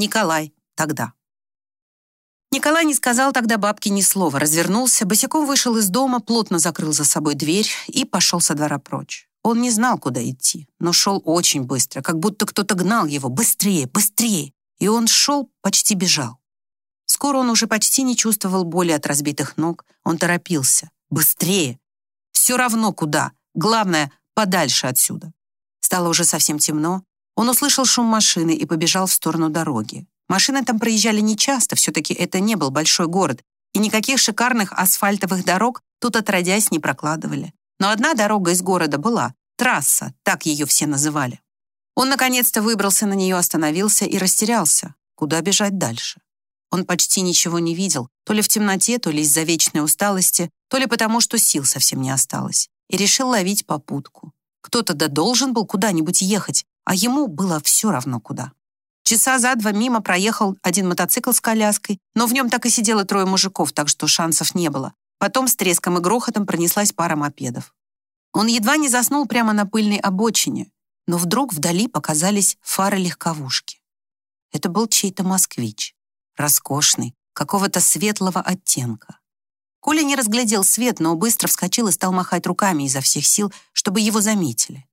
Николай тогда. Николай не сказал тогда бабке ни слова, развернулся, босиком вышел из дома, плотно закрыл за собой дверь и пошел со двора прочь. Он не знал, куда идти, но шел очень быстро, как будто кто-то гнал его быстрее, быстрее. И он шел, почти бежал. Скоро он уже почти не чувствовал боли от разбитых ног. Он торопился. Быстрее. Все равно куда. Главное, подальше отсюда. Стало уже совсем темно. Он услышал шум машины и побежал в сторону дороги. Машины там проезжали нечасто, все-таки это не был большой город, и никаких шикарных асфальтовых дорог тут отродясь не прокладывали. Но одна дорога из города была, трасса, так ее все называли. Он наконец-то выбрался на нее, остановился и растерялся. Куда бежать дальше? Он почти ничего не видел, то ли в темноте, то ли из-за вечной усталости, то ли потому, что сил совсем не осталось, и решил ловить попутку. Кто-то да должен был куда-нибудь ехать, а ему было все равно куда. Часа за два мимо проехал один мотоцикл с коляской, но в нем так и сидело трое мужиков, так что шансов не было. Потом с треском и грохотом пронеслась пара мопедов. Он едва не заснул прямо на пыльной обочине, но вдруг вдали показались фары легковушки. Это был чей-то москвич, роскошный, какого-то светлого оттенка. Коля не разглядел свет, но быстро вскочил и стал махать руками изо всех сил, чтобы его заметили.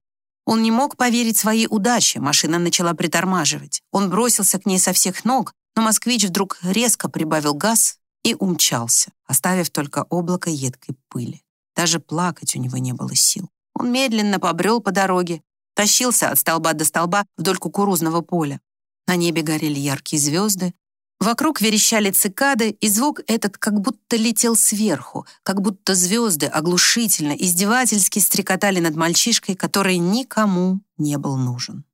Он не мог поверить своей удаче, машина начала притормаживать. Он бросился к ней со всех ног, но москвич вдруг резко прибавил газ и умчался, оставив только облако едкой пыли. Даже плакать у него не было сил. Он медленно побрел по дороге, тащился от столба до столба вдоль кукурузного поля. На небе горели яркие звезды, Вокруг верещали цикады, и звук этот как будто летел сверху, как будто звезды оглушительно, издевательски стрекотали над мальчишкой, который никому не был нужен.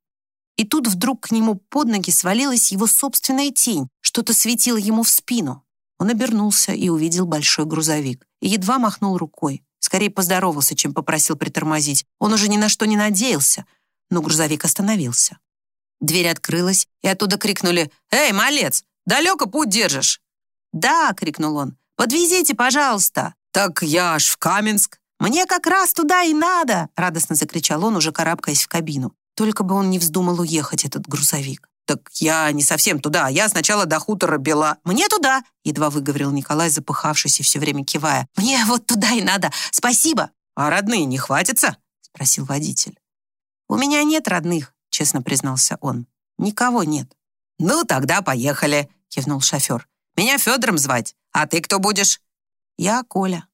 И тут вдруг к нему под ноги свалилась его собственная тень, что-то светило ему в спину. Он обернулся и увидел большой грузовик, и едва махнул рукой. Скорее поздоровался, чем попросил притормозить. Он уже ни на что не надеялся, но грузовик остановился. Дверь открылась, и оттуда крикнули «Эй, малец, Далеко путь держишь?» «Да!» — крикнул он. «Подвезите, пожалуйста!» «Так я аж в Каменск!» «Мне как раз туда и надо!» — радостно закричал он, уже карабкаясь в кабину. Только бы он не вздумал уехать, этот грузовик. «Так я не совсем туда. Я сначала до хутора Бела...» «Мне туда!» — едва выговорил Николай, запыхавшись и все время кивая. «Мне вот туда и надо. Спасибо!» «А родные не хватится?» — спросил водитель. «У меня нет родных», — честно признался он. «Никого нет». «Ну, тогда поехали», — кивнул шофер. «Меня Федором звать, а ты кто будешь?» «Я Коля».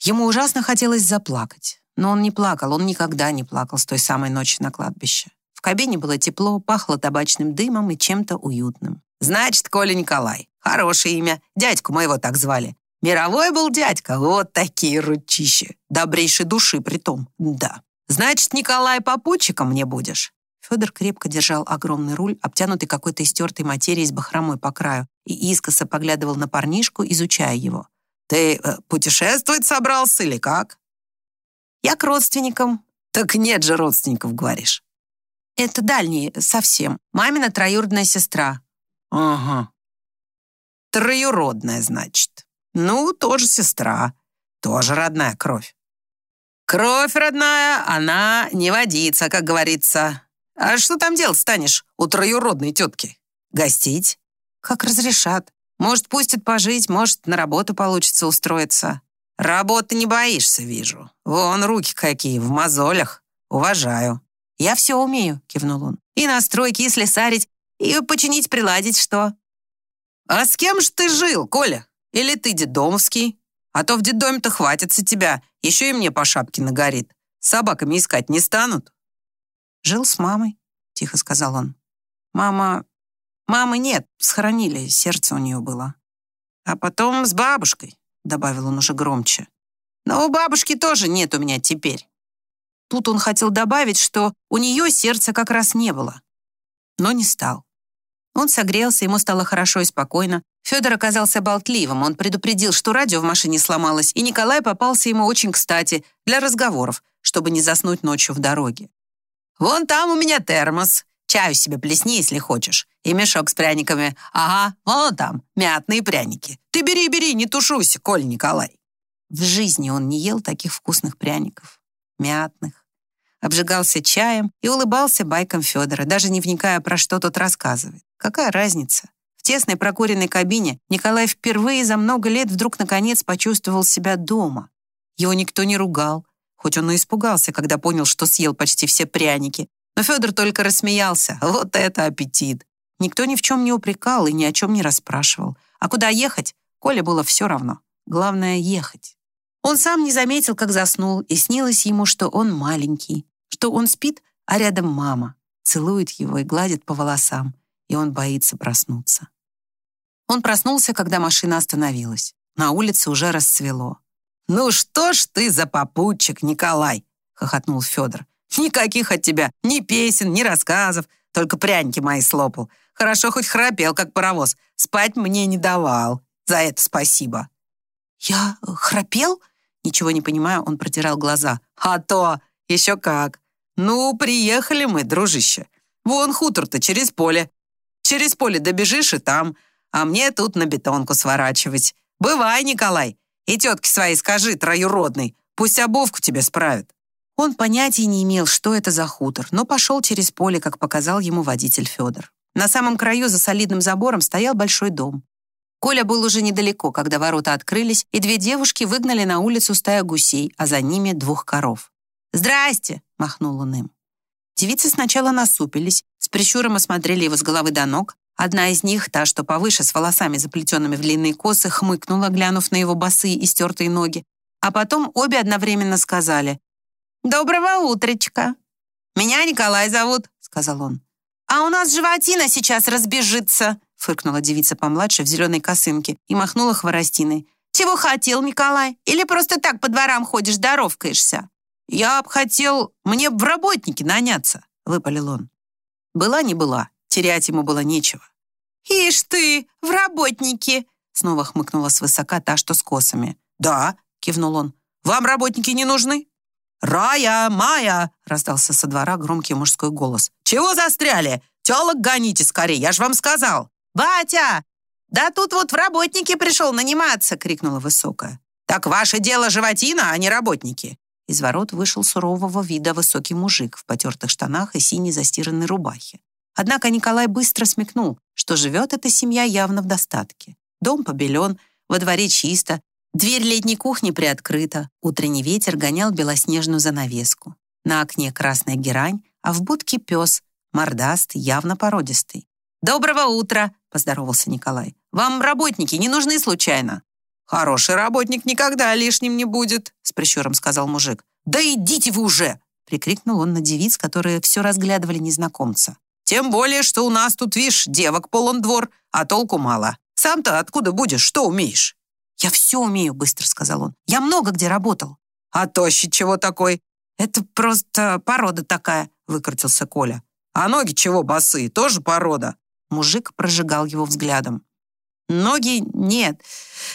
Ему ужасно хотелось заплакать, но он не плакал, он никогда не плакал с той самой ночи на кладбище. В кабине было тепло, пахло табачным дымом и чем-то уютным. «Значит, Коля Николай. Хорошее имя. Дядьку моего так звали. Мировой был дядька, вот такие ручищи. Добрейшей души притом, да. Значит, Николай попутчиком мне будешь?» Федор крепко держал огромный руль, обтянутый какой-то истертой материей с бахромой по краю, и искоса поглядывал на парнишку, изучая его. «Ты э, путешествовать собрался или как?» «Я к родственникам». «Так нет же родственников, говоришь». «Это дальние, совсем. Мамина троюродная сестра». «Ага. Троюродная, значит. Ну, тоже сестра. Тоже родная кровь». «Кровь родная, она не водится, как говорится. А что там делать станешь у троюродной тетки? Гостить? Как разрешат. Может, пустят пожить, может, на работу получится устроиться. Работы не боишься, вижу. Вон руки какие, в мозолях. Уважаю. Я все умею, кивнул он. И настройки, и слесарить, и починить, приладить что. А с кем ж ты жил, Коля? Или ты дедомовский? А то в детдоме-то хватится тебя. Еще и мне по шапке нагорит. Собаками искать не станут. «Жил с мамой», — тихо сказал он. «Мама... Мамы нет, схоронили, сердце у нее было. А потом с бабушкой», — добавил он уже громче. «Но у бабушки тоже нет у меня теперь». Тут он хотел добавить, что у нее сердца как раз не было. Но не стал. Он согрелся, ему стало хорошо и спокойно. Федор оказался болтливым, он предупредил, что радио в машине сломалось, и Николай попался ему очень кстати для разговоров, чтобы не заснуть ночью в дороге. Вон там у меня термос. Чаю себе плесни, если хочешь. И мешок с пряниками. Ага, вон там, мятные пряники. Ты бери, бери, не тушуйся, Коль Николай. В жизни он не ел таких вкусных пряников. Мятных. обжигался чаем и улыбался байкам Федора, даже не вникая, про что тот рассказывает. Какая разница? В тесной прокуренной кабине Николай впервые за много лет вдруг наконец почувствовал себя дома. Его никто не ругал, хоть он и испугался, когда понял, что съел почти все пряники. Но Федор только рассмеялся. Вот это аппетит! Никто ни в чем не упрекал и ни о чем не расспрашивал. А куда ехать? Коле было все равно. Главное — ехать. Он сам не заметил, как заснул, и снилось ему, что он маленький, что он спит, а рядом мама, целует его и гладит по волосам, и он боится проснуться. Он проснулся, когда машина остановилась. На улице уже расцвело. «Ну что ж ты за попутчик, Николай!» — хохотнул Федор. «Никаких от тебя ни песен, ни рассказов, только пряники мои слопал. Хорошо хоть храпел, как паровоз. Спать мне не давал. За это спасибо». «Я храпел?» Ничего не понимая, он протирал глаза. «А то! Еще как! Ну, приехали мы, дружище. Вон хутор-то через поле. Через поле добежишь и там, а мне тут на бетонку сворачивать. Бывай, Николай, и тетке своей скажи, троюродный, пусть обувку тебе справят». Он понятия не имел, что это за хутор, но пошел через поле, как показал ему водитель Федор. На самом краю за солидным забором стоял большой дом. Коля был уже недалеко, когда ворота открылись, и две девушки выгнали на улицу стая гусей, а за ними двух коров. «Здрасте!» — махнул он им. Девицы сначала насупились, с прищуром осмотрели его с головы до ног. Одна из них, та, что повыше, с волосами, заплетенными в длинные косы, хмыкнула, глянув на его босые и стертые ноги. А потом обе одновременно сказали «Доброго утречка!» «Меня Николай зовут», — сказал он. «А у нас животина сейчас разбежится», фыркнула девица помладше в зеленой косынке и махнула хворостиной. «Чего хотел, Николай? Или просто так по дворам ходишь, здоровкаешься?» «Я б хотел мне в работники наняться», — выпалил он. Была не была, терять ему было нечего. «Ишь ты, в работники!» Снова хмыкнула свысока та, что с косами. «Да», — кивнул он. «Вам работники не нужны?» «Рая, Майя!» — раздался со двора громкий мужской голос. «Чего застряли? Телок гоните скорее, я ж вам сказал!» «Батя! Да тут вот в работники пришел наниматься!» — крикнула высокая. «Так ваше дело животина, а не работники!» Из ворот вышел сурового вида высокий мужик в потертых штанах и синей застиранной рубахе. Однако Николай быстро смекнул, что живет эта семья явно в достатке. Дом побелен, во дворе чисто, дверь летней кухни приоткрыта, утренний ветер гонял белоснежную занавеску. На окне красная герань, а в будке пес, мордастый, явно породистый. «Доброго утра!» — поздоровался Николай. «Вам работники не нужны случайно?» «Хороший работник никогда лишним не будет», — с прищуром сказал мужик. «Да идите вы уже!» — прикрикнул он на девиц, которые все разглядывали незнакомца. «Тем более, что у нас тут, видишь, девок полон двор, а толку мало. Сам-то откуда будешь, что умеешь?» «Я все умею», — быстро сказал он. «Я много где работал». «А тощий чего такой?» «Это просто порода такая», — выкрутился Коля. «А ноги чего босые, тоже порода?» Мужик прожигал его взглядом. «Ноги нет.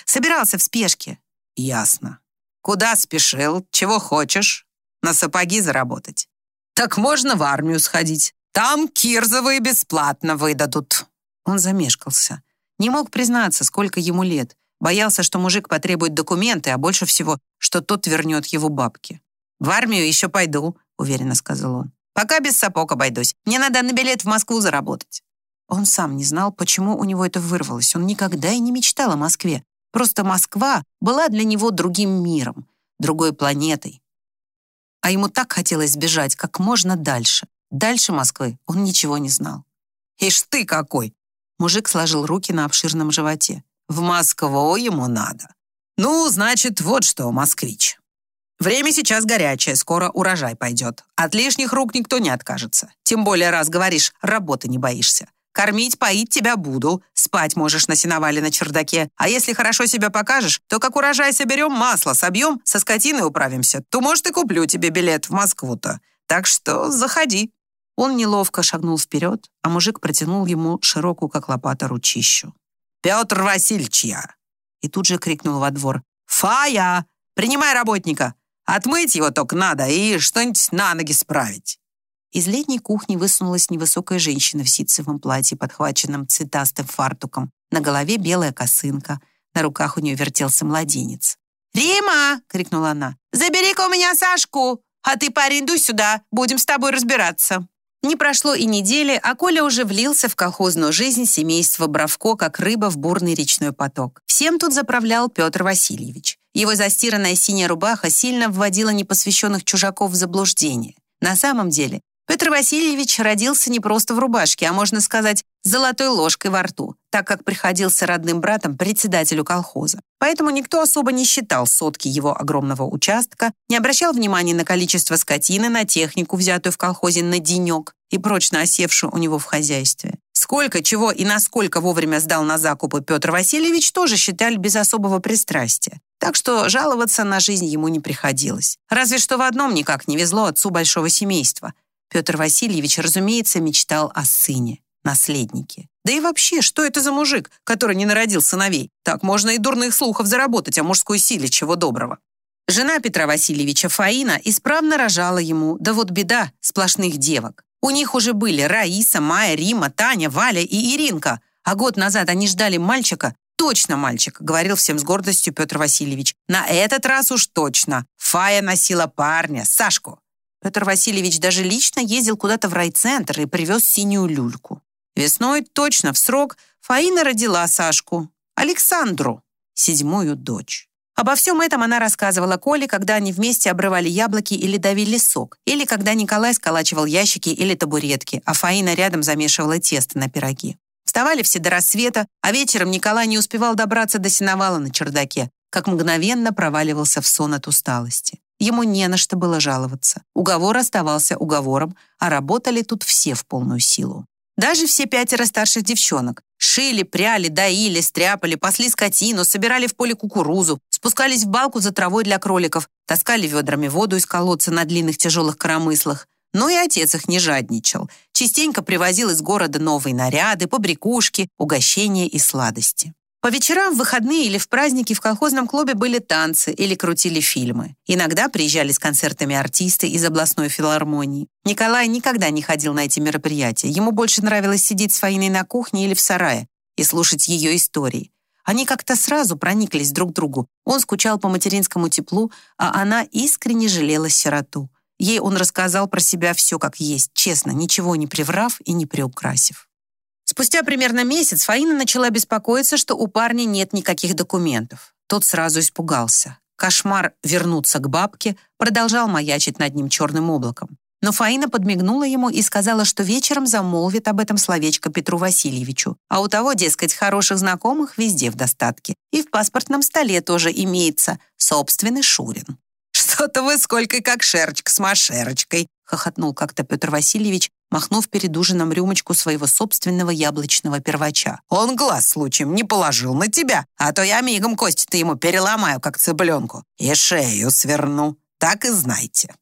Собирался в спешке». «Ясно. Куда спешил? Чего хочешь? На сапоги заработать? Так можно в армию сходить. Там кирзовые бесплатно выдадут». Он замешкался. Не мог признаться, сколько ему лет. Боялся, что мужик потребует документы, а больше всего, что тот вернет его бабки. «В армию еще пойду», — уверенно сказал он. «Пока без сапог обойдусь. Мне надо на билет в Москву заработать». Он сам не знал, почему у него это вырвалось. Он никогда и не мечтал о Москве. Просто Москва была для него другим миром, другой планетой. А ему так хотелось сбежать как можно дальше. Дальше Москвы он ничего не знал. «Ишь ты какой!» Мужик сложил руки на обширном животе. «В Москву ему надо. Ну, значит, вот что, москвич. Время сейчас горячее, скоро урожай пойдет. От лишних рук никто не откажется. Тем более, раз говоришь, работы не боишься. Кормить, поить тебя буду. Спать можешь на сеновале на чердаке. А если хорошо себя покажешь, то как урожай соберем, масло собьем, со скотиной управимся, то, может, и куплю тебе билет в Москву-то. Так что заходи». Он неловко шагнул вперед, а мужик протянул ему широкую, как лопата, ручищу. «Петр Васильевич я!» И тут же крикнул во двор. «Фая! Принимай работника! Отмыть его только надо и что-нибудь на ноги справить!» Из летней кухни высунулась невысокая женщина в ситцевом платье, подхваченном цветастым фартуком. На голове белая косынка. На руках у нее вертелся младенец. «Рима!» — крикнула она. «Забери-ка у меня Сашку! А ты, парень, дуй сюда, будем с тобой разбираться». Не прошло и недели, а Коля уже влился в колхозную жизнь семейства Бравко, как рыба в бурный речной поток. Всем тут заправлял Петр Васильевич. Его застиранная синяя рубаха сильно вводила непосвященных чужаков в заблуждение. На самом деле, Петр Васильевич родился не просто в рубашке, а, можно сказать, золотой ложкой во рту, так как приходился родным братом председателю колхоза. Поэтому никто особо не считал сотки его огромного участка, не обращал внимания на количество скотины, на технику, взятую в колхозе на денек и прочно осевшую у него в хозяйстве. Сколько, чего и насколько вовремя сдал на закупы Петр Васильевич, тоже считали без особого пристрастия. Так что жаловаться на жизнь ему не приходилось. Разве что в одном никак не везло отцу большого семейства. Петр Васильевич, разумеется, мечтал о сыне, наследнике. Да и вообще, что это за мужик, который не народил сыновей? Так можно и дурных слухов заработать о мужской силе, чего доброго. Жена Петра Васильевича Фаина исправно рожала ему, да вот беда, сплошных девок. У них уже были Раиса, Майя, Рима, Таня, Валя и Иринка. А год назад они ждали мальчика, точно мальчик, говорил всем с гордостью Петр Васильевич. На этот раз уж точно. Фая носила парня, Сашку. Петр Васильевич даже лично ездил куда-то в райцентр и привез синюю люльку. Весной, точно в срок, Фаина родила Сашку, Александру, седьмую дочь. Обо всем этом она рассказывала Коле, когда они вместе обрывали яблоки или давили сок, или когда Николай сколачивал ящики или табуретки, а Фаина рядом замешивала тесто на пироги. Вставали все до рассвета, а вечером Николай не успевал добраться до сеновала на чердаке, как мгновенно проваливался в сон от усталости. Ему не на что было жаловаться. Уговор оставался уговором, а работали тут все в полную силу. Даже все пятеро старших девчонок. Шили, пряли, доили, стряпали, пасли скотину, собирали в поле кукурузу, спускались в балку за травой для кроликов, таскали ведрами воду из колодца на длинных тяжелых коромыслах. Но и отец их не жадничал. Частенько привозил из города новые наряды, побрякушки, угощения и сладости. По вечерам, в выходные или в праздники в колхозном клубе были танцы или крутили фильмы. Иногда приезжали с концертами артисты из областной филармонии. Николай никогда не ходил на эти мероприятия. Ему больше нравилось сидеть с Фаиной на кухне или в сарае и слушать ее истории. Они как-то сразу прониклись друг к другу. Он скучал по материнскому теплу, а она искренне жалела сироту. Ей он рассказал про себя все как есть, честно, ничего не приврав и не приукрасив. Спустя примерно месяц Фаина начала беспокоиться, что у парня нет никаких документов. Тот сразу испугался. Кошмар вернуться к бабке продолжал маячить над ним черным облаком. Но Фаина подмигнула ему и сказала, что вечером замолвит об этом словечко Петру Васильевичу. А у того, дескать, хороших знакомых везде в достатке. И в паспортном столе тоже имеется собственный Шурин. «Что-то вы сколько как шерочка с машерочкой», хохотнул как-то Петр Васильевич, махнув перед ужином рюмочку своего собственного яблочного первача. «Он глаз случаем не положил на тебя, а то я мигом кости-то ему переломаю, как цыпленку, и шею сверну. Так и знайте».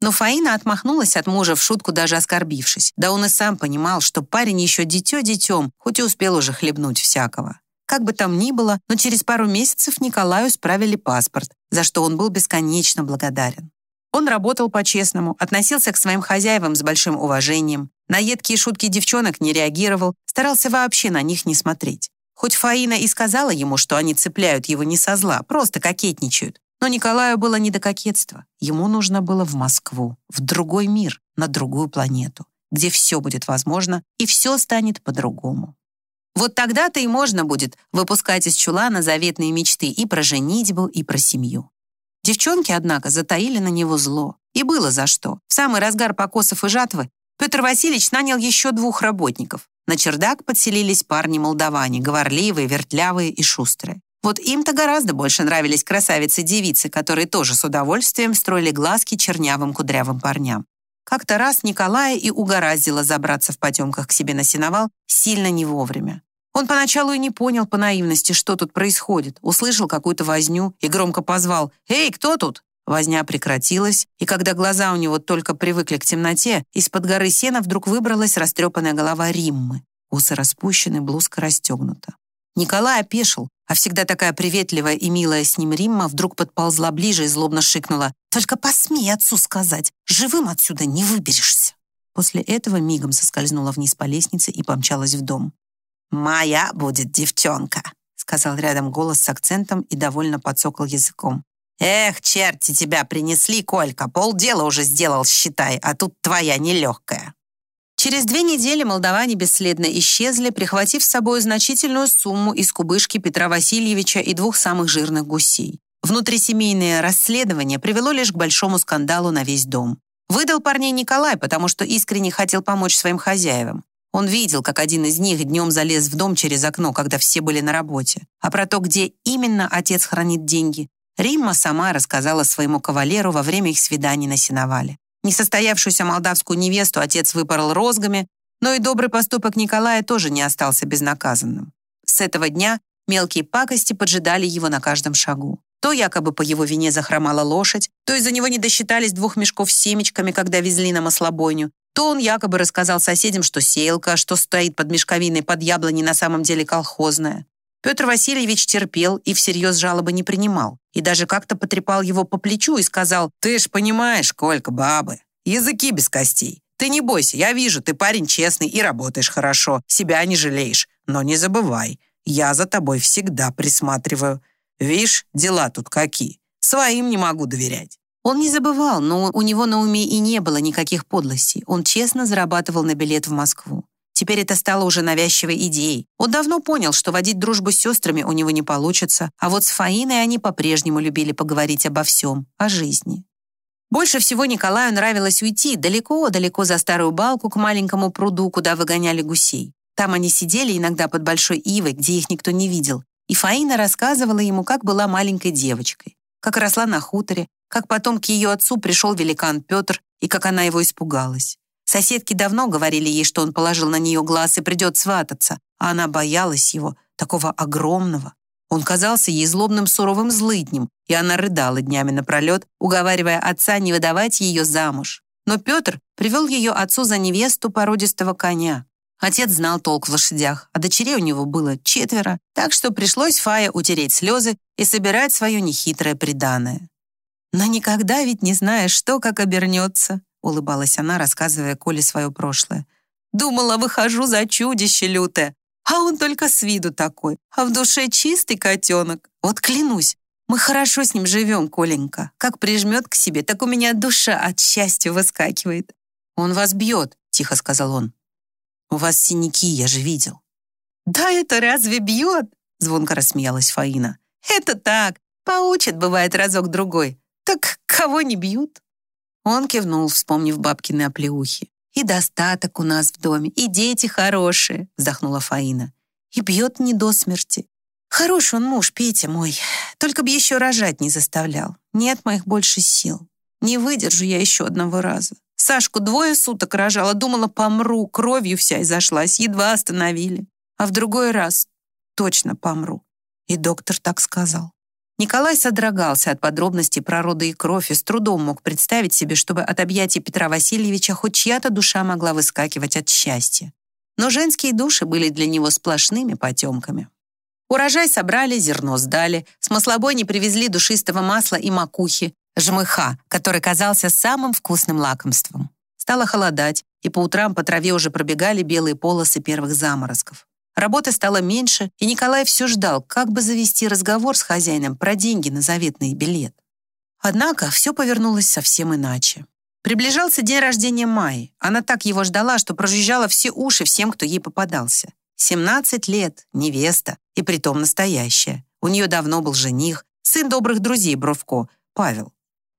Но Фаина отмахнулась от мужа в шутку, даже оскорбившись. Да он и сам понимал, что парень еще дитё детем, хоть и успел уже хлебнуть всякого. Как бы там ни было, но через пару месяцев Николаю справили паспорт, за что он был бесконечно благодарен. Он работал по-честному, относился к своим хозяевам с большим уважением, на едкие шутки девчонок не реагировал, старался вообще на них не смотреть. Хоть Фаина и сказала ему, что они цепляют его не со зла, просто кокетничают, но Николаю было не до кокетства. Ему нужно было в Москву, в другой мир, на другую планету, где все будет возможно и все станет по-другому. Вот тогда-то и можно будет выпускать из чулана заветные мечты и про женитьбу, и про семью. Девчонки, однако, затаили на него зло. И было за что. В самый разгар покосов и жатвы Петр Васильевич нанял еще двух работников. На чердак подселились парни-молдаване, говорливые, вертлявые и шустрые. Вот им-то гораздо больше нравились красавицы-девицы, которые тоже с удовольствием строили глазки чернявым кудрявым парням. Как-то раз Николая и угораздило забраться в потемках к себе на сеновал сильно не вовремя. Он поначалу и не понял по наивности, что тут происходит. Услышал какую-то возню и громко позвал «Эй, кто тут?». Возня прекратилась, и когда глаза у него только привыкли к темноте, из-под горы сена вдруг выбралась растрепанная голова Риммы. Усы распущены, блузка расстегнута. Николай опешил, а всегда такая приветливая и милая с ним Римма вдруг подползла ближе и злобно шикнула. «Только посмей отцу сказать, живым отсюда не выберешься». После этого мигом соскользнула вниз по лестнице и помчалась в дом. «Моя будет девчонка», — сказал рядом голос с акцентом и довольно подсокал языком. «Эх, черти тебя принесли, Колька, полдела уже сделал, считай, а тут твоя нелегкая». Через две недели молдаване бесследно исчезли, прихватив с собой значительную сумму из кубышки Петра Васильевича и двух самых жирных гусей. Внутрисемейное расследование привело лишь к большому скандалу на весь дом. Выдал парней Николай, потому что искренне хотел помочь своим хозяевам. Он видел, как один из них днем залез в дом через окно, когда все были на работе. А про то, где именно отец хранит деньги, Римма сама рассказала своему кавалеру во время их свиданий на сеновале. Несостоявшуюся молдавскую невесту отец выпорол розгами, но и добрый поступок Николая тоже не остался безнаказанным. С этого дня мелкие пакости поджидали его на каждом шагу. То якобы по его вине захромала лошадь, то из-за него не досчитались двух мешков с семечками, когда везли на маслобойню, то он якобы рассказал соседям, что сеялка, что стоит под мешковиной под яблони на самом деле колхозная. Петр Васильевич терпел и всерьез жалобы не принимал. И даже как-то потрепал его по плечу и сказал, «Ты ж понимаешь, Колька, бабы, языки без костей. Ты не бойся, я вижу, ты парень честный и работаешь хорошо, себя не жалеешь. Но не забывай, я за тобой всегда присматриваю. Видишь, дела тут какие. Своим не могу доверять». Он не забывал, но у него на уме и не было никаких подлостей. Он честно зарабатывал на билет в Москву. Теперь это стало уже навязчивой идеей. Он давно понял, что водить дружбу с сестрами у него не получится, а вот с Фаиной они по-прежнему любили поговорить обо всем, о жизни. Больше всего Николаю нравилось уйти далеко-далеко за старую балку к маленькому пруду, куда выгоняли гусей. Там они сидели иногда под большой ивой, где их никто не видел, и Фаина рассказывала ему, как была маленькой девочкой, как росла на хуторе, как потом к ее отцу пришел великан Петр и как она его испугалась. Соседки давно говорили ей, что он положил на нее глаз и придет свататься, а она боялась его, такого огромного. Он казался ей злобным суровым злыднем, и она рыдала днями напролет, уговаривая отца не выдавать ее замуж. Но Петр привел ее отцу за невесту породистого коня. Отец знал толк в лошадях, а дочерей у него было четверо, так что пришлось Фае утереть слезы и собирать свое нехитрое приданое. Но никогда ведь не знаешь, что как обернется. — улыбалась она, рассказывая Коле свое прошлое. «Думала, выхожу за чудище лютое, а он только с виду такой, а в душе чистый котенок. Вот клянусь, мы хорошо с ним живем, Коленька. Как прижмет к себе, так у меня душа от счастья выскакивает». «Он вас бьет», — тихо сказал он. «У вас синяки, я же видел». «Да это разве бьет?» — звонко рассмеялась Фаина. «Это так, поучит, бывает, разок-другой. Так кого не бьют?» Он кивнул, вспомнив бабкины оплеухи. «И достаток у нас в доме, и дети хорошие», вздохнула Фаина. «И бьет не до смерти. Хороший он муж, Петя мой. Только бы еще рожать не заставлял. Нет моих больше сил. Не выдержу я еще одного раза. Сашку двое суток рожала, думала, помру, кровью вся изошлась, едва остановили. А в другой раз точно помру. И доктор так сказал. Николай содрогался от подробностей про роды и кровь и с трудом мог представить себе, чтобы от объятий Петра Васильевича хоть чья-то душа могла выскакивать от счастья. Но женские души были для него сплошными потемками. Урожай собрали, зерно сдали, с маслобойни привезли душистого масла и макухи, жмыха, который казался самым вкусным лакомством. Стало холодать, и по утрам по траве уже пробегали белые полосы первых заморозков. Работы стало меньше, и Николай все ждал, как бы завести разговор с хозяином про деньги на заветный билет. Однако все повернулось совсем иначе. Приближался день рождения Майи. Она так его ждала, что прожужжала все уши всем, кто ей попадался. 17 лет, невеста, и притом настоящая. У нее давно был жених, сын добрых друзей Бровко, Павел.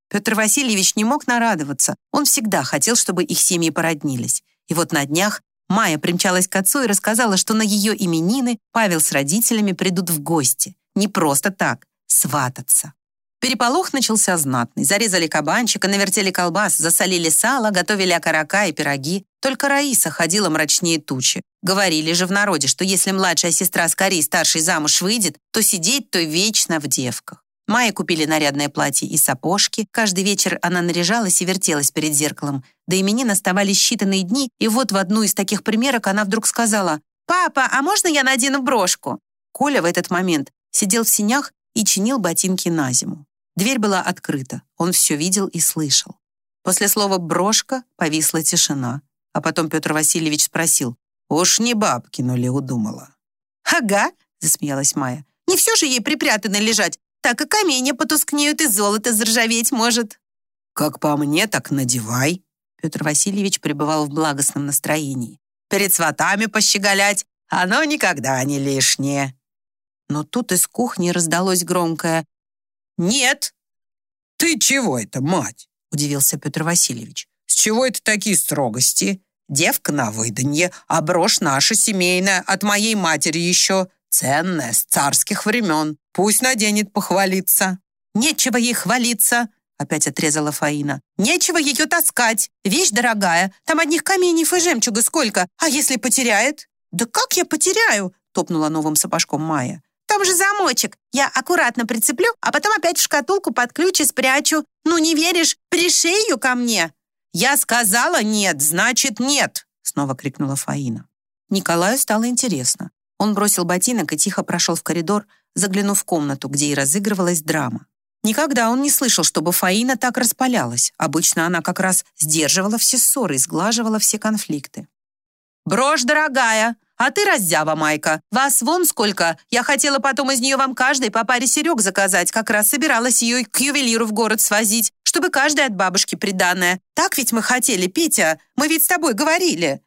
Петр Васильевич не мог нарадоваться. Он всегда хотел, чтобы их семьи породнились. И вот на днях Майя примчалась к отцу и рассказала, что на ее именины Павел с родителями придут в гости. Не просто так, свататься. Переполох начался знатный. Зарезали кабанчика, навертели колбас, засолили сало, готовили окорока и пироги. Только Раиса ходила мрачнее тучи. Говорили же в народе, что если младшая сестра скорее старшей замуж выйдет, то сидеть то вечно в девках. Майе купили нарядное платье и сапожки. Каждый вечер она наряжалась и вертелась перед зеркалом. До именин оставались считанные дни, и вот в одну из таких примерок она вдруг сказала «Папа, а можно я надену брошку?» Коля в этот момент сидел в синях и чинил ботинки на зиму. Дверь была открыта, он все видел и слышал. После слова «брошка» повисла тишина, а потом Петр Васильевич спросил «Уж не бабкину ли удумала?» «Ага», — засмеялась Майя. «Не все же ей припрятано лежать. Так и каменья потускнеют, и золото заржаветь может». «Как по мне, так надевай». Петр Васильевич пребывал в благостном настроении. «Перед сватами пощеголять, оно никогда не лишнее». Но тут из кухни раздалось громкое «Нет!» «Ты чего это, мать?» — удивился Петр Васильевич. «С чего это такие строгости? Девка на выданье, а брошь наша семейная, от моей матери еще, ценная, с царских времен. Пусть наденет похвалиться». «Нечего ей хвалиться!» — опять отрезала Фаина. «Нечего ее таскать. Вещь дорогая. Там одних каменьев и жемчуга сколько. А если потеряет?» «Да как я потеряю?» — топнула новым сапожком Майя. Там же замочек. Я аккуратно прицеплю, а потом опять в шкатулку под ключ и спрячу. Ну, не веришь? Пришей ее ко мне!» «Я сказала нет, значит нет!» Снова крикнула Фаина. Николаю стало интересно. Он бросил ботинок и тихо прошел в коридор, заглянув в комнату, где и разыгрывалась драма. Никогда он не слышал, чтобы Фаина так распалялась. Обычно она как раз сдерживала все ссоры и сглаживала все конфликты. «Брошь дорогая, а ты, раздява, Майка, вас вон сколько. Я хотела потом из нее вам каждой по паре серег заказать. Как раз собиралась ее к ювелиру в город свозить, чтобы каждая от бабушки приданная. Так ведь мы хотели, Петя. Мы ведь с тобой говорили».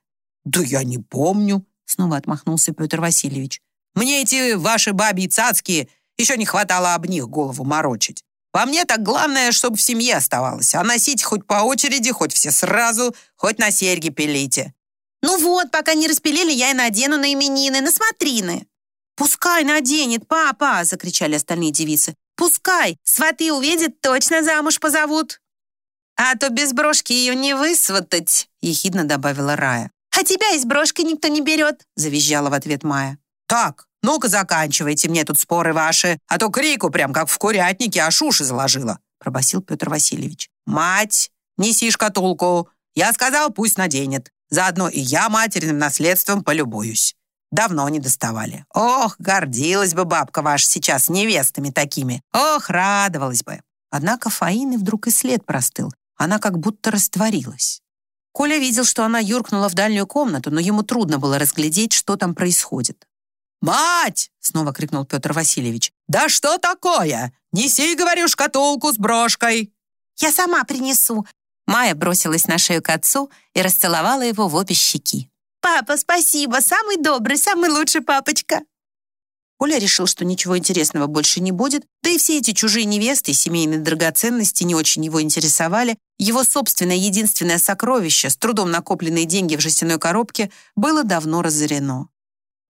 «Да я не помню», — снова отмахнулся Петр Васильевич. «Мне эти ваши бабьи цацки еще не хватало об них голову морочить. По мне так главное, чтобы в семье оставалось. А носить хоть по очереди, хоть все сразу, хоть на серьги пилите. «Ну вот, пока не распилили, я и надену на именины, на смотрины». «Пускай наденет, папа!» — закричали остальные девицы. «Пускай! Сваты увидят, точно замуж позовут!» «А то без брошки ее не высватать!» — ехидно добавила Рая. «А тебя из брошки никто не берет!» — завизжала в ответ Майя. «Так, ну-ка заканчивайте мне тут споры ваши, а то крику прям как в курятнике аж уши заложила!» — пробасил Петр Васильевич. «Мать, неси шкатулку! Я сказал, пусть наденет!» Заодно и я материным наследством полюбуюсь. Давно не доставали. Ох, гордилась бы бабка ваша сейчас невестами такими. Ох, радовалась бы. Однако Фаины вдруг и след простыл. Она как будто растворилась. Коля видел, что она юркнула в дальнюю комнату, но ему трудно было разглядеть, что там происходит. «Мать!» — снова крикнул Петр Васильевич. «Да что такое? Неси, говорю, шкатулку с брошкой!» «Я сама принесу!» Майя бросилась на шею к отцу и расцеловала его в обе щеки. «Папа, спасибо! Самый добрый, самый лучший папочка!» Оля решил, что ничего интересного больше не будет, да и все эти чужие невесты и семейные драгоценности не очень его интересовали. Его собственное единственное сокровище, с трудом накопленные деньги в жестяной коробке, было давно разорено.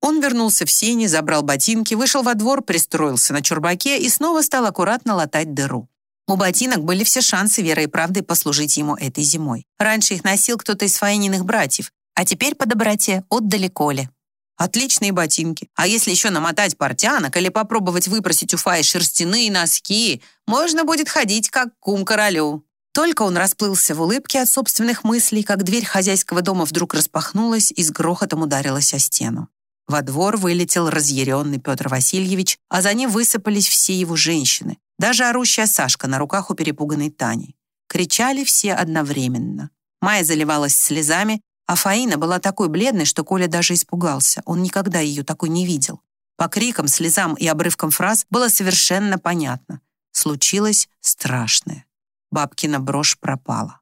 Он вернулся в сени, забрал ботинки, вышел во двор, пристроился на чурбаке и снова стал аккуратно латать дыру. У ботинок были все шансы верой и правдой послужить ему этой зимой. Раньше их носил кто-то из Фаининых братьев, а теперь по доброте отдали Коле. Отличные ботинки. А если еще намотать портянок или попробовать выпросить у Фаи шерстяные носки, можно будет ходить как кум королю. Только он расплылся в улыбке от собственных мыслей, как дверь хозяйского дома вдруг распахнулась и с грохотом ударилась о стену. Во двор вылетел разъяренный Петр Васильевич, а за ним высыпались все его женщины. Даже орущая Сашка на руках у перепуганной Тани. Кричали все одновременно. Майя заливалась слезами, а Фаина была такой бледной, что Коля даже испугался. Он никогда ее такой не видел. По крикам, слезам и обрывкам фраз было совершенно понятно. Случилось страшное. Бабкина брошь пропала.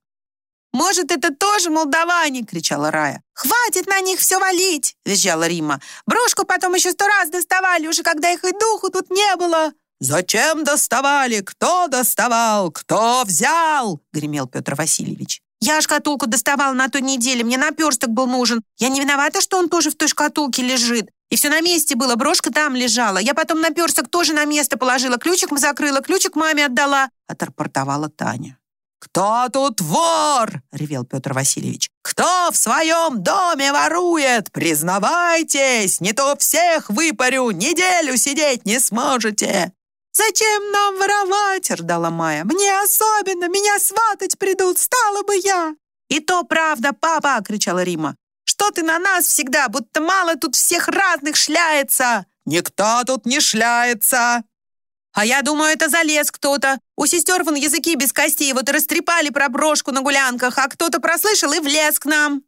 «Может, это тоже молдаване?» — кричала Рая. «Хватит на них все валить!» — визжала Рима. «Брошку потом еще сто раз доставали, уже когда их и духу тут не было!» «Зачем доставали? Кто доставал? Кто взял?» — гремел Петр Васильевич. «Я шкатулку доставал на той неделе, мне наперсток был нужен. Я не виновата, что он тоже в той шкатулке лежит. И все на месте было, брошка там лежала. Я потом наперсток тоже на место положила, ключик закрыла, ключик маме отдала», — отрапортовала Таня. «Кто тут вор?» — ревел Петр Васильевич. «Кто в своем доме ворует? Признавайтесь, не то всех выпарю, неделю сидеть не сможете!» «Зачем нам воровать?» — рдала Майя. «Мне особенно, меня сватать придут, стала бы я!» «И то правда, папа!» — кричала Рима. «Что ты на нас всегда, будто мало тут всех разных шляется!» «Никто тут не шляется!» «А я думаю, это залез кто-то. У сестер вон языки без костей, вот растрепали про брошку на гулянках, а кто-то прослышал и влез к нам!»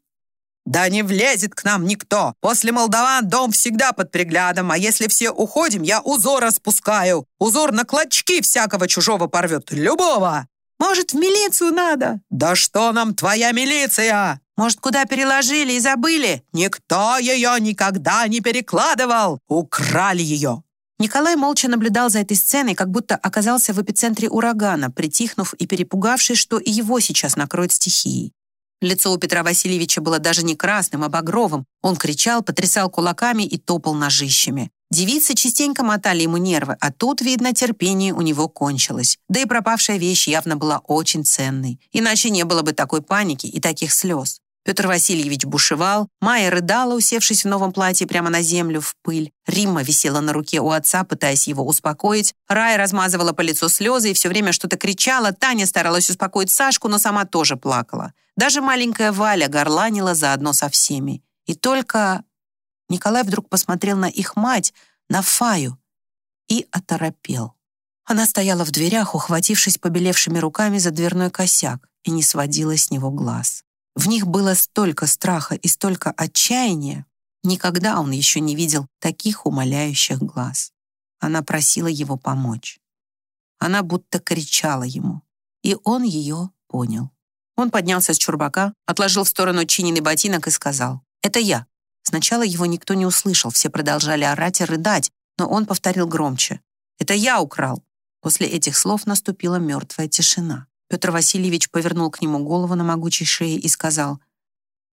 «Да не влезет к нам никто. После молдаван дом всегда под приглядом, а если все уходим, я узор распускаю. Узор на клочки всякого чужого порвет. Любого. Может, в милицию надо? Да что нам твоя милиция? Может, куда переложили и забыли? Никто ее никогда не перекладывал. Украли ее. Николай молча наблюдал за этой сценой, как будто оказался в эпицентре урагана, притихнув и перепугавшись, что и его сейчас накроет стихией. Лицо у Петра Васильевича было даже не красным, а багровым. Он кричал, потрясал кулаками и топал ножищами. Девицы частенько мотали ему нервы, а тут, видно, терпение у него кончилось. Да и пропавшая вещь явно была очень ценной. Иначе не было бы такой паники и таких слез. Петр Васильевич бушевал, Майя рыдала, усевшись в новом платье прямо на землю, в пыль. Римма висела на руке у отца, пытаясь его успокоить. Рая размазывала по лицу слезы и все время что-то кричала. Таня старалась успокоить Сашку, но сама тоже плакала. Даже маленькая Валя горланила заодно со всеми. И только Николай вдруг посмотрел на их мать, на Фаю, и оторопел. Она стояла в дверях, ухватившись побелевшими руками за дверной косяк, и не сводила с него глаз. В них было столько страха и столько отчаяния. Никогда он еще не видел таких умоляющих глаз. Она просила его помочь. Она будто кричала ему. И он ее понял. Он поднялся с чурбака, отложил в сторону чиненный ботинок и сказал «Это я». Сначала его никто не услышал, все продолжали орать и рыдать, но он повторил громче «Это я украл». После этих слов наступила мертвая тишина. Петр Васильевич повернул к нему голову на могучей шее и сказал,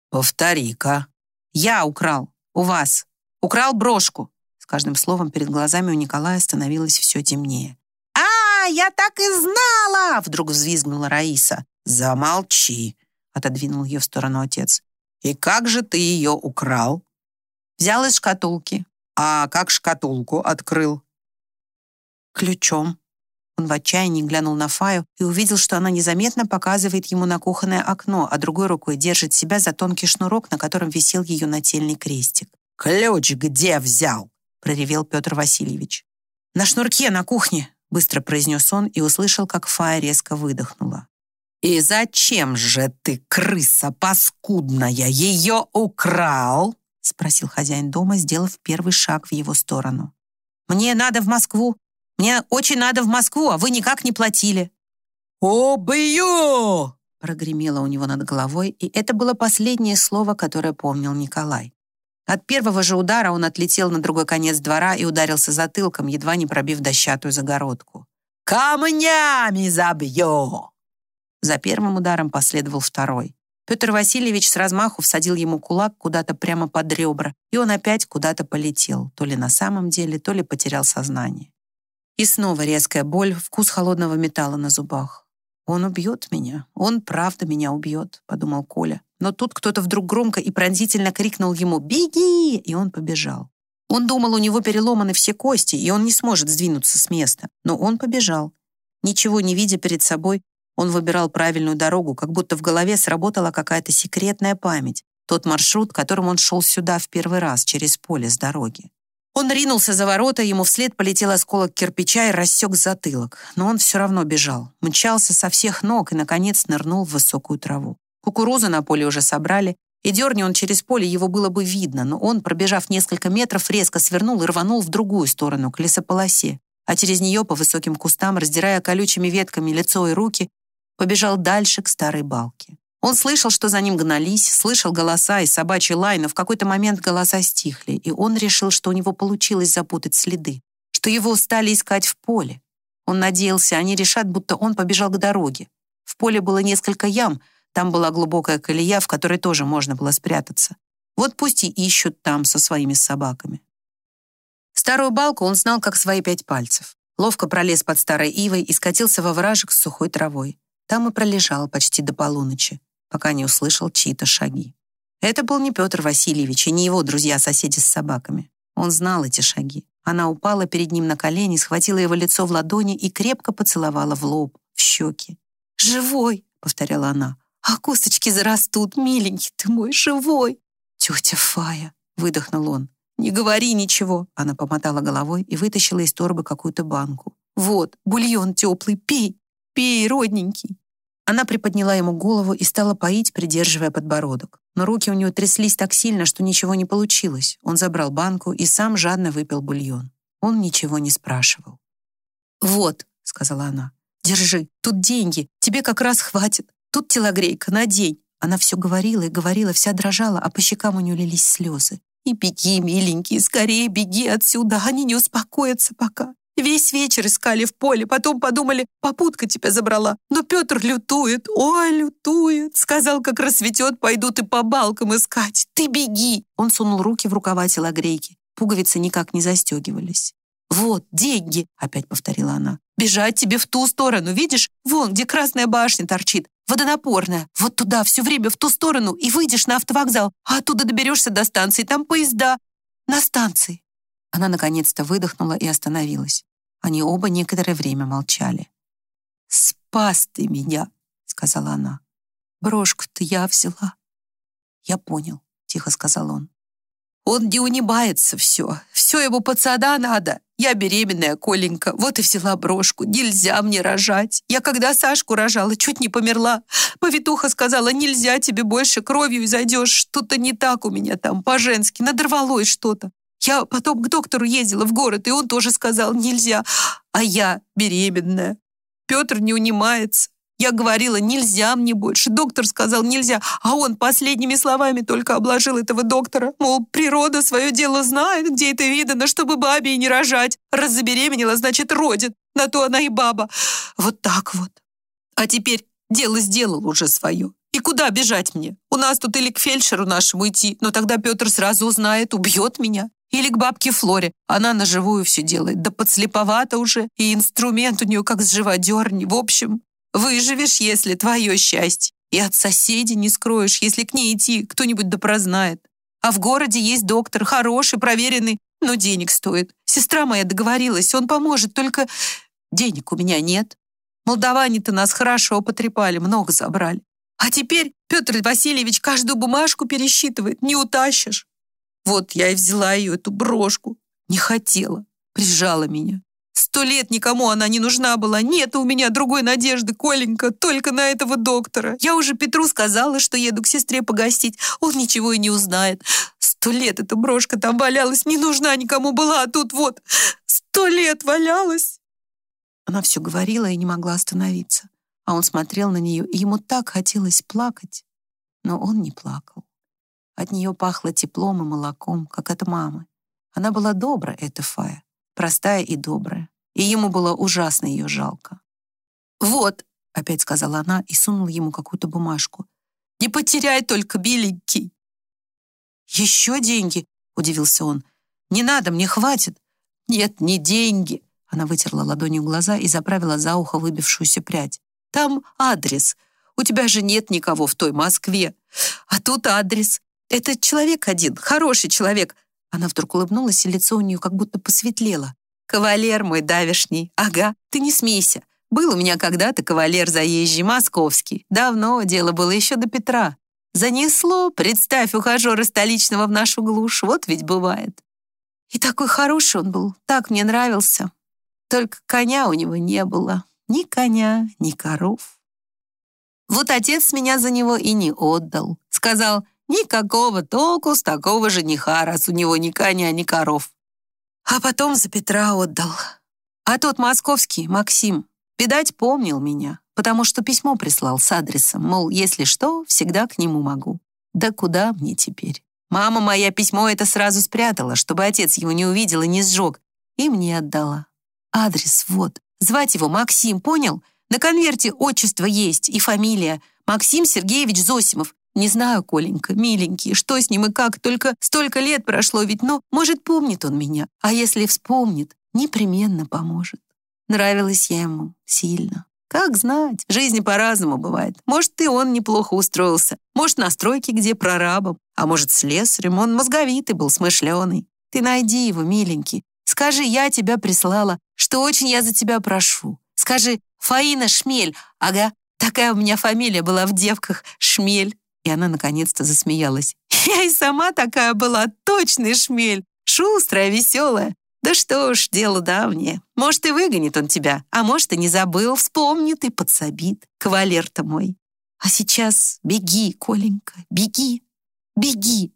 «Повтори-ка». «Я украл. У вас. Украл брошку». С каждым словом перед глазами у Николая становилось все темнее. «А, я так и знала!» Вдруг взвизгнула Раиса. «Замолчи!» Отодвинул ее в сторону отец. «И как же ты ее украл?» «Взял из шкатулки». «А как шкатулку открыл?» «Ключом». Он в отчаянии глянул на Фаю и увидел, что она незаметно показывает ему на кухонное окно, а другой рукой держит себя за тонкий шнурок, на котором висел ее нательный крестик. «Ключ где взял?» — проревел Петр Васильевич. «На шнурке, на кухне», — быстро произнес он и услышал, как Фая резко выдохнула. «И зачем же ты, крыса паскудная, ее украл?» — спросил хозяин дома, сделав первый шаг в его сторону. «Мне надо в Москву», мне очень надо в Москву, а вы никак не платили». «Убью!» прогремело у него над головой, и это было последнее слово, которое помнил Николай. От первого же удара он отлетел на другой конец двора и ударился затылком, едва не пробив дощатую загородку. «Камнями забью!» За первым ударом последовал второй. Петр Васильевич с размаху всадил ему кулак куда-то прямо под ребра, и он опять куда-то полетел, то ли на самом деле, то ли потерял сознание. И снова резкая боль, вкус холодного металла на зубах. «Он убьет меня, он правда меня убьет», — подумал Коля. Но тут кто-то вдруг громко и пронзительно крикнул ему «Беги!» и он побежал. Он думал, у него переломаны все кости, и он не сможет сдвинуться с места. Но он побежал. Ничего не видя перед собой, он выбирал правильную дорогу, как будто в голове сработала какая-то секретная память. Тот маршрут, которым он шел сюда в первый раз, через поле с дороги. Он ринулся за ворота, ему вслед полетел осколок кирпича и рассек затылок. Но он все равно бежал. Мчался со всех ног и, наконец, нырнул в высокую траву. Кукурузу на поле уже собрали, и дерни он через поле, его было бы видно, но он, пробежав несколько метров, резко свернул и рванул в другую сторону, к лесополосе, а через нее по высоким кустам, раздирая колючими ветками лицо и руки, побежал дальше к старой балке. Он слышал, что за ним гнались, слышал голоса и собачий лай, но в какой-то момент голоса стихли, и он решил, что у него получилось запутать следы, что его стали искать в поле. Он надеялся, они решат, будто он побежал к дороге. В поле было несколько ям, там была глубокая колея, в которой тоже можно было спрятаться. Вот пусть и ищут там со своими собаками. Старую балку он знал, как свои пять пальцев. Ловко пролез под старой ивой и скатился во вражек с сухой травой. Там и пролежал почти до полуночи пока не услышал чьи-то шаги. Это был не Петр Васильевич и не его друзья-соседи с собаками. Он знал эти шаги. Она упала перед ним на колени, схватила его лицо в ладони и крепко поцеловала в лоб, в щеки. «Живой!» — повторяла она. «А косточки зарастут, миленький ты мой, живой!» «Тетя Фая!» — выдохнул он. «Не говори ничего!» Она помотала головой и вытащила из торбы какую-то банку. «Вот, бульон теплый, пей! Пей, родненький!» Она приподняла ему голову и стала поить, придерживая подбородок. Но руки у нее тряслись так сильно, что ничего не получилось. Он забрал банку и сам жадно выпил бульон. Он ничего не спрашивал. «Вот», — сказала она, — «держи, тут деньги, тебе как раз хватит. Тут телогрейка, на день». Она все говорила и говорила, вся дрожала, а по щекам у нее лились слезы. «И беги, миленький, скорее беги отсюда, они не успокоятся пока. Весь вечер искали в поле, потом подумали, попутка тебя забрала. Но Петр лютует, ой, лютует. Сказал, как рассветет, пойдут и по балкам искать. Ты беги!» Он сунул руки в рукава телогрейки. Пуговицы никак не застегивались. «Вот, деньги!» — опять повторила она. «Бежать тебе в ту сторону, видишь? Вон, где красная башня торчит, водонапорная. Вот туда, все время в ту сторону, и выйдешь на автовокзал, а оттуда доберешься до станции, там поезда. На станции». Она наконец-то выдохнула и остановилась. Они оба некоторое время молчали. «Спас ты меня!» — сказала она. «Брошку-то я взяла». «Я понял», — тихо сказал он. «Он не унимается все. Все ему пацана надо. Я беременная, Коленька, вот и взяла брошку. Нельзя мне рожать. Я когда Сашку рожала, чуть не померла. Повитуха сказала, нельзя тебе больше кровью изойдешь. Что-то не так у меня там, по-женски, надорвалось что-то. Я потом к доктору ездила в город, и он тоже сказал, нельзя. А я беременная. Петр не унимается. Я говорила, нельзя мне больше. Доктор сказал, нельзя. А он последними словами только обложил этого доктора. Мол, природа свое дело знает, где это видано, чтобы бабе и не рожать. Раз забеременела, значит, родит. На то она и баба. Вот так вот. А теперь дело сделал уже свое. И куда бежать мне? У нас тут или к фельдшеру нашему идти, но тогда Петр сразу узнает, убьет меня. Или к бабке Флоре. Она на живую все делает. Да подслеповато уже. И инструмент у нее как с живодерни. В общем, выживешь, если твое счастье. И от соседей не скроешь, если к ней идти, кто-нибудь да прознает. А в городе есть доктор, хороший, проверенный, но денег стоит. Сестра моя договорилась, он поможет, только денег у меня нет. Молдаване-то нас хорошо потрепали, много забрали. А теперь Петр Васильевич каждую бумажку пересчитывает, не утащишь. Вот я и взяла ее, эту брошку. Не хотела, прижала меня. Сто лет никому она не нужна была. Нет у меня другой надежды, Коленька, только на этого доктора. Я уже Петру сказала, что еду к сестре погостить. Он ничего и не узнает. Сто лет эта брошка там валялась, не нужна никому была, а тут вот сто лет валялась. Она все говорила и не могла остановиться. А он смотрел на нее, и ему так хотелось плакать. Но он не плакал. От нее пахло теплом и молоком, как от мамы. Она была добрая, эта Фая, простая и добрая, и ему было ужасно ее жалко. «Вот», — опять сказала она и сунула ему какую-то бумажку, «не потеряй только, беленький». «Еще деньги?» — удивился он. «Не надо, мне хватит». «Нет, не деньги». Она вытерла ладонью глаза и заправила за ухо выбившуюся прядь. «Там адрес. У тебя же нет никого в той Москве. А тут адрес. Это человек один, хороший человек». Она вдруг улыбнулась, и лицо у нее как будто посветлело. «Кавалер мой давишний. Ага, ты не смейся. Был у меня когда-то кавалер заезжий, московский. Давно дело было еще до Петра. Занесло, представь, ухажера столичного в нашу глушь. Вот ведь бывает. И такой хороший он был, так мне нравился. Только коня у него не было. Ни коня, ни коров. Вот отец меня за него и не отдал. Сказал, Никакого толку с такого жениха, раз у него ни коня, ни коров. А потом за Петра отдал. А тот московский, Максим, видать, помнил меня, потому что письмо прислал с адресом, мол, если что, всегда к нему могу. Да куда мне теперь? Мама моя письмо это сразу спрятала, чтобы отец его не увидел и не сжег, и мне отдала. Адрес вот. Звать его Максим, понял? На конверте отчество есть и фамилия. Максим Сергеевич Зосимов. Не знаю, Коленька, миленький, что с ним и как, только столько лет прошло ведь, ну, может, помнит он меня. А если вспомнит, непременно поможет. Нравилась я ему сильно. Как знать, в жизни по-разному бывает. Может, и он неплохо устроился. Может, на стройке где прорабом. А может, слесарем. Он мозговитый был, смышленый. Ты найди его, миленький. Скажи, я тебя прислала, что очень я за тебя прошу. Скажи, Фаина Шмель. Ага, такая у меня фамилия была в девках. Шмель. И она наконец-то засмеялась. «Я и сама такая была, точный шмель, шустрая, веселая. Да что ж, дело давнее. Может, и выгонит он тебя, а может, и не забыл, вспомнит и подсобит. Кавалер-то мой. А сейчас беги, Коленька, беги, беги.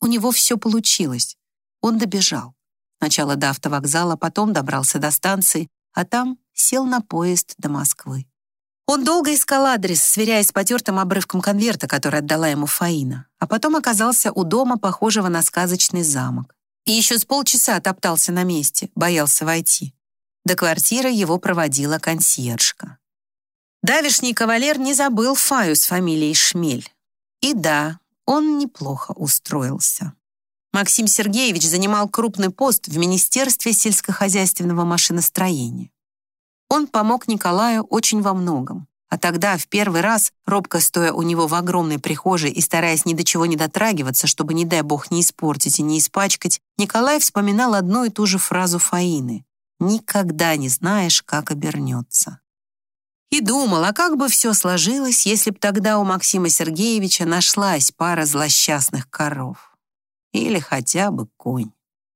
У него все получилось. Он добежал. Сначала до автовокзала, потом добрался до станции, а там сел на поезд до Москвы. Он долго искал адрес, сверяясь с потертым обрывком конверта, который отдала ему Фаина, а потом оказался у дома, похожего на сказочный замок. И еще с полчаса топтался на месте, боялся войти. До квартиры его проводила консьержка. Давишний кавалер не забыл Фаю с фамилией Шмель. И да, он неплохо устроился. Максим Сергеевич занимал крупный пост в Министерстве сельскохозяйственного машиностроения. Он помог Николаю очень во многом. А тогда, в первый раз, робко стоя у него в огромной прихожей и стараясь ни до чего не дотрагиваться, чтобы, не дай бог, не испортить и не испачкать, Николай вспоминал одну и ту же фразу Фаины «Никогда не знаешь, как обернется». И думал, а как бы все сложилось, если б тогда у Максима Сергеевича нашлась пара злосчастных коров. Или хотя бы конь.